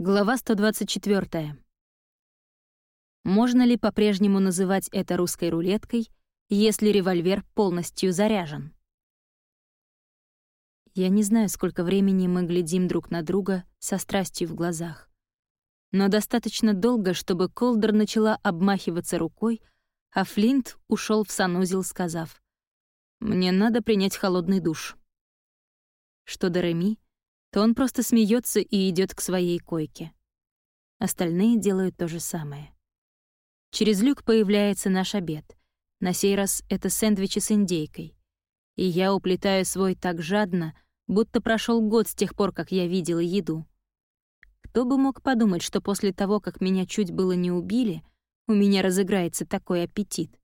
Глава 124. Можно ли по-прежнему называть это русской рулеткой, если револьвер полностью заряжен? Я не знаю, сколько времени мы глядим друг на друга со страстью в глазах. Но достаточно долго, чтобы Колдер начала обмахиваться рукой, а Флинт ушел в санузел, сказав, «Мне надо принять холодный душ». Что до Реми, то он просто смеется и идет к своей койке. Остальные делают то же самое. Через люк появляется наш обед. На сей раз это сэндвичи с индейкой. И я уплетаю свой так жадно, будто прошел год с тех пор, как я видела еду. Кто бы мог подумать, что после того, как меня чуть было не убили, у меня разыграется такой аппетит.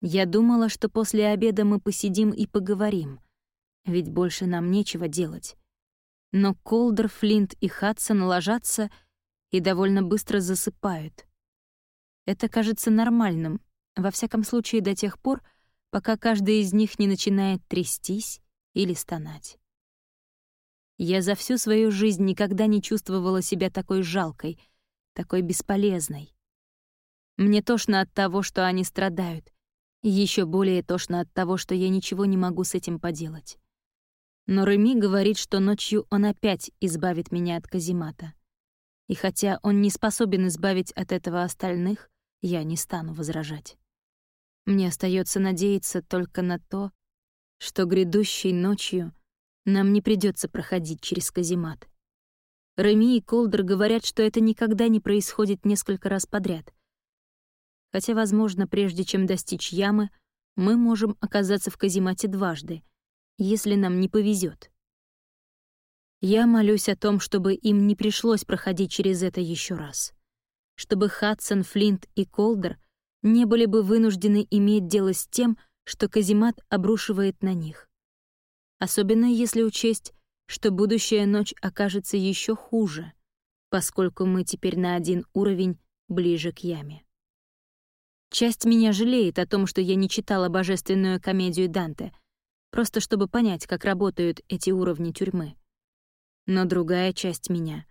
Я думала, что после обеда мы посидим и поговорим, ведь больше нам нечего делать. Но Колдер, Флинт и Хадсон ложатся и довольно быстро засыпают. Это кажется нормальным, во всяком случае до тех пор, пока каждый из них не начинает трястись или стонать. Я за всю свою жизнь никогда не чувствовала себя такой жалкой, такой бесполезной. Мне тошно от того, что они страдают, еще более тошно от того, что я ничего не могу с этим поделать. Но Реми говорит, что ночью он опять избавит меня от каземата. И хотя он не способен избавить от этого остальных, я не стану возражать. Мне остается надеяться только на то, что грядущей ночью нам не придется проходить через каземат. Реми и Колдер говорят, что это никогда не происходит несколько раз подряд. Хотя, возможно, прежде чем достичь ямы, мы можем оказаться в каземате дважды — если нам не повезет. Я молюсь о том, чтобы им не пришлось проходить через это еще раз. Чтобы Хадсон, Флинт и Колдер не были бы вынуждены иметь дело с тем, что Казимат обрушивает на них. Особенно если учесть, что будущая ночь окажется еще хуже, поскольку мы теперь на один уровень ближе к яме. Часть меня жалеет о том, что я не читала божественную комедию Данте — просто чтобы понять, как работают эти уровни тюрьмы. Но другая часть меня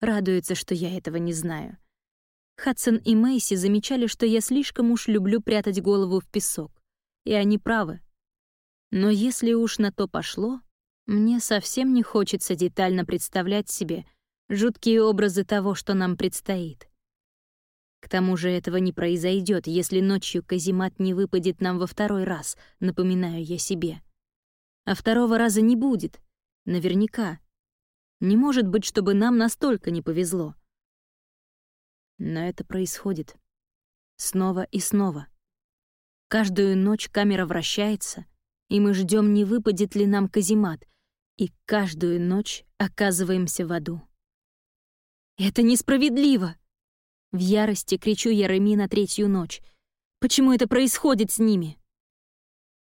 радуется, что я этого не знаю. Хадсон и Мэйси замечали, что я слишком уж люблю прятать голову в песок. И они правы. Но если уж на то пошло, мне совсем не хочется детально представлять себе жуткие образы того, что нам предстоит. К тому же этого не произойдет, если ночью каземат не выпадет нам во второй раз, напоминаю я себе. А второго раза не будет. Наверняка. Не может быть, чтобы нам настолько не повезло. Но это происходит. Снова и снова. Каждую ночь камера вращается, и мы ждем, не выпадет ли нам каземат, и каждую ночь оказываемся в аду. «Это несправедливо!» В ярости кричу я на третью ночь. «Почему это происходит с ними?»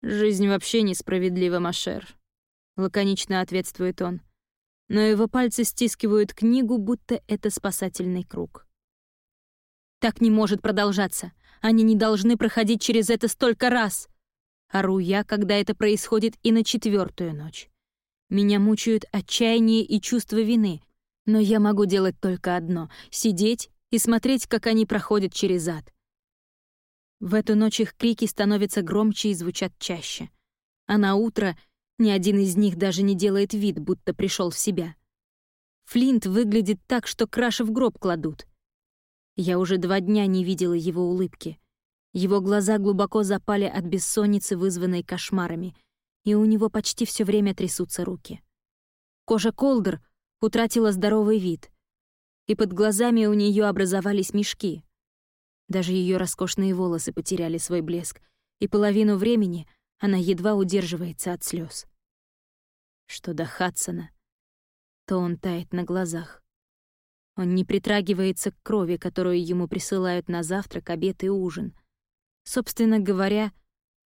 «Жизнь вообще несправедлива, Машер», — лаконично ответствует он. Но его пальцы стискивают книгу, будто это спасательный круг. «Так не может продолжаться. Они не должны проходить через это столько раз!» Ору я, когда это происходит и на четвертую ночь. Меня мучают отчаяние и чувство вины, но я могу делать только одно — сидеть и смотреть, как они проходят через ад. В эту ночь их крики становятся громче и звучат чаще. А на утро ни один из них даже не делает вид, будто пришел в себя. Флинт выглядит так, что краши в гроб кладут. Я уже два дня не видела его улыбки. Его глаза глубоко запали от бессонницы, вызванной кошмарами, и у него почти все время трясутся руки. Кожа Колдер утратила здоровый вид, и под глазами у нее образовались мешки. Даже ее роскошные волосы потеряли свой блеск, и половину времени она едва удерживается от слез. Что до Хадсона, то он тает на глазах. Он не притрагивается к крови, которую ему присылают на завтрак, обед и ужин. Собственно говоря,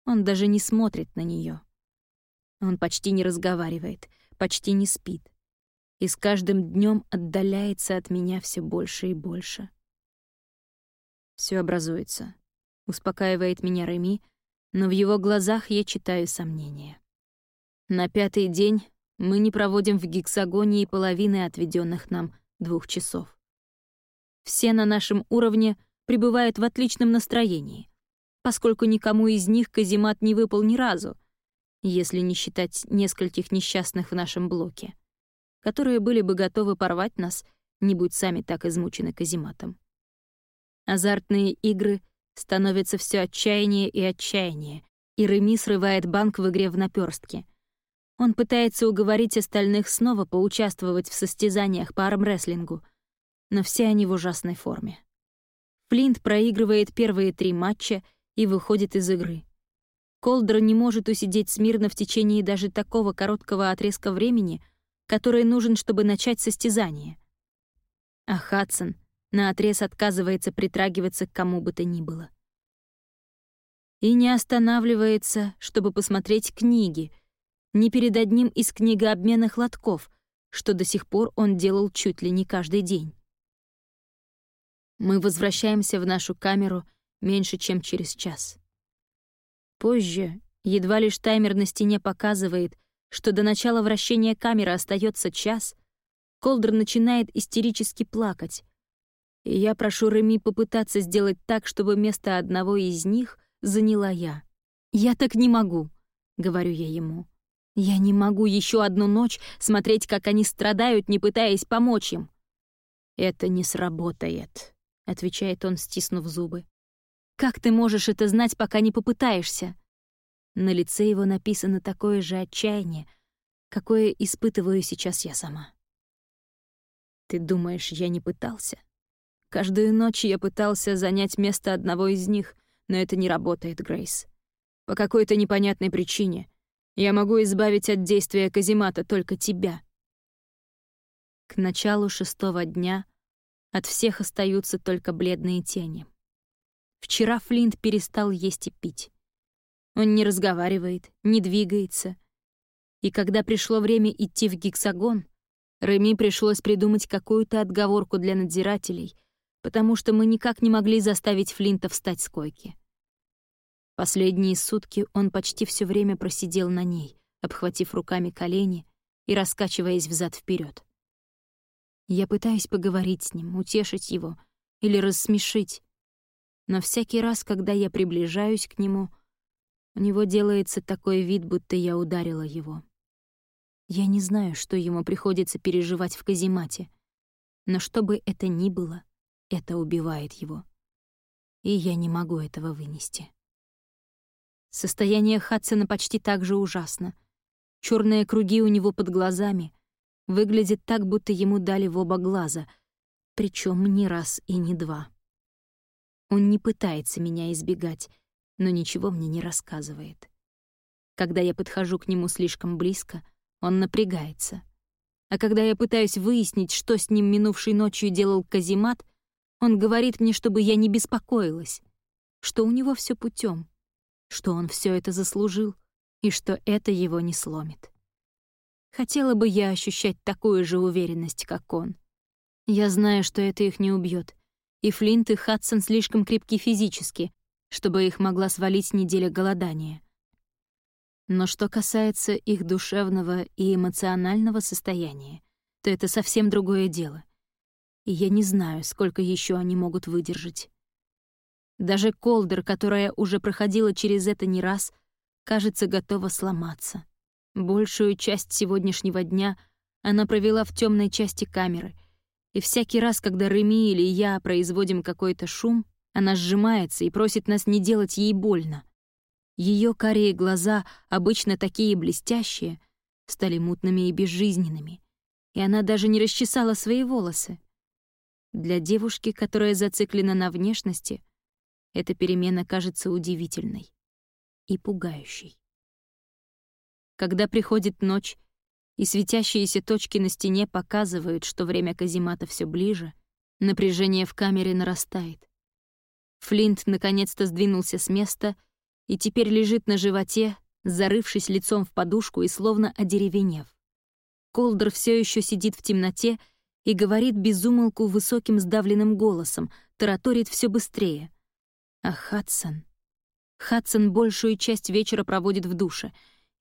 он даже не смотрит на нее. Он почти не разговаривает, почти не спит. И с каждым днем отдаляется от меня все больше и больше. Все образуется. Успокаивает меня Реми, но в его глазах я читаю сомнения. На пятый день мы не проводим в гексагоне и половины отведенных нам двух часов. Все на нашем уровне пребывают в отличном настроении, поскольку никому из них каземат не выпал ни разу, если не считать нескольких несчастных в нашем блоке, которые были бы готовы порвать нас, не будь сами так измучены казематом. Азартные игры становятся все отчаяннее и отчаяннее, и Реми срывает банк в игре в наперстке. Он пытается уговорить остальных снова поучаствовать в состязаниях по армрестлингу, но все они в ужасной форме. Флинт проигрывает первые три матча и выходит из игры. Колдер не может усидеть смирно в течение даже такого короткого отрезка времени, который нужен, чтобы начать состязание. А Хадсон наотрез отказывается притрагиваться к кому бы то ни было. И не останавливается, чтобы посмотреть книги, ни перед одним из книгообменных лотков, что до сих пор он делал чуть ли не каждый день. Мы возвращаемся в нашу камеру меньше, чем через час. Позже, едва лишь таймер на стене показывает, что до начала вращения камеры остается час, Колдер начинает истерически плакать, и я прошу Реми попытаться сделать так, чтобы место одного из них заняла я. «Я так не могу», — говорю я ему. «Я не могу еще одну ночь смотреть, как они страдают, не пытаясь помочь им». «Это не сработает», — отвечает он, стиснув зубы. «Как ты можешь это знать, пока не попытаешься?» На лице его написано такое же отчаяние, какое испытываю сейчас я сама. «Ты думаешь, я не пытался?» Каждую ночь я пытался занять место одного из них, но это не работает, Грейс. По какой-то непонятной причине я могу избавить от действия каземата только тебя. К началу шестого дня от всех остаются только бледные тени. Вчера Флинт перестал есть и пить. Он не разговаривает, не двигается. И когда пришло время идти в гексагон, Реми пришлось придумать какую-то отговорку для надзирателей — потому что мы никак не могли заставить Флинта встать с койки. Последние сутки он почти все время просидел на ней, обхватив руками колени и раскачиваясь взад вперед. Я пытаюсь поговорить с ним, утешить его или рассмешить, но всякий раз, когда я приближаюсь к нему, у него делается такой вид, будто я ударила его. Я не знаю, что ему приходится переживать в каземате, но что бы это ни было, это убивает его. И я не могу этого вынести. Состояние Хадсона почти так же ужасно. Черные круги у него под глазами. Выглядит так, будто ему дали в оба глаза, причем не раз и не два. Он не пытается меня избегать, но ничего мне не рассказывает. Когда я подхожу к нему слишком близко, он напрягается. А когда я пытаюсь выяснить, что с ним минувшей ночью делал Казимат, он говорит мне, чтобы я не беспокоилась, что у него все путем, что он все это заслужил и что это его не сломит. Хотела бы я ощущать такую же уверенность, как он. Я знаю, что это их не убьет, и Флинт и Хадсон слишком крепки физически, чтобы их могла свалить неделя голодания. Но что касается их душевного и эмоционального состояния, то это совсем другое дело и я не знаю, сколько еще они могут выдержать. Даже Колдер, которая уже проходила через это не раз, кажется, готова сломаться. Большую часть сегодняшнего дня она провела в темной части камеры, и всякий раз, когда Реми или я производим какой-то шум, она сжимается и просит нас не делать ей больно. Ее карие глаза, обычно такие блестящие, стали мутными и безжизненными, и она даже не расчесала свои волосы. Для девушки, которая зациклена на внешности, эта перемена кажется удивительной и пугающей. Когда приходит ночь, и светящиеся точки на стене показывают, что время каземата все ближе, напряжение в камере нарастает. Флинт наконец-то сдвинулся с места и теперь лежит на животе, зарывшись лицом в подушку и словно одеревенев. Колдер все еще сидит в темноте и говорит безумолку высоким сдавленным голосом, тараторит все быстрее. А Хадсон... Хадсон большую часть вечера проводит в душе.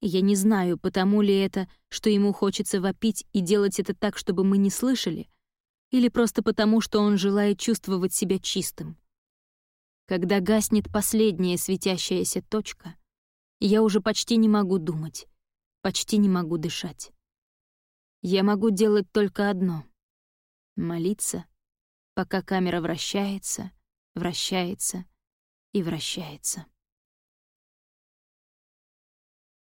Я не знаю, потому ли это, что ему хочется вопить и делать это так, чтобы мы не слышали, или просто потому, что он желает чувствовать себя чистым. Когда гаснет последняя светящаяся точка, я уже почти не могу думать, почти не могу дышать. Я могу делать только одно — молиться, пока камера вращается, вращается и вращается.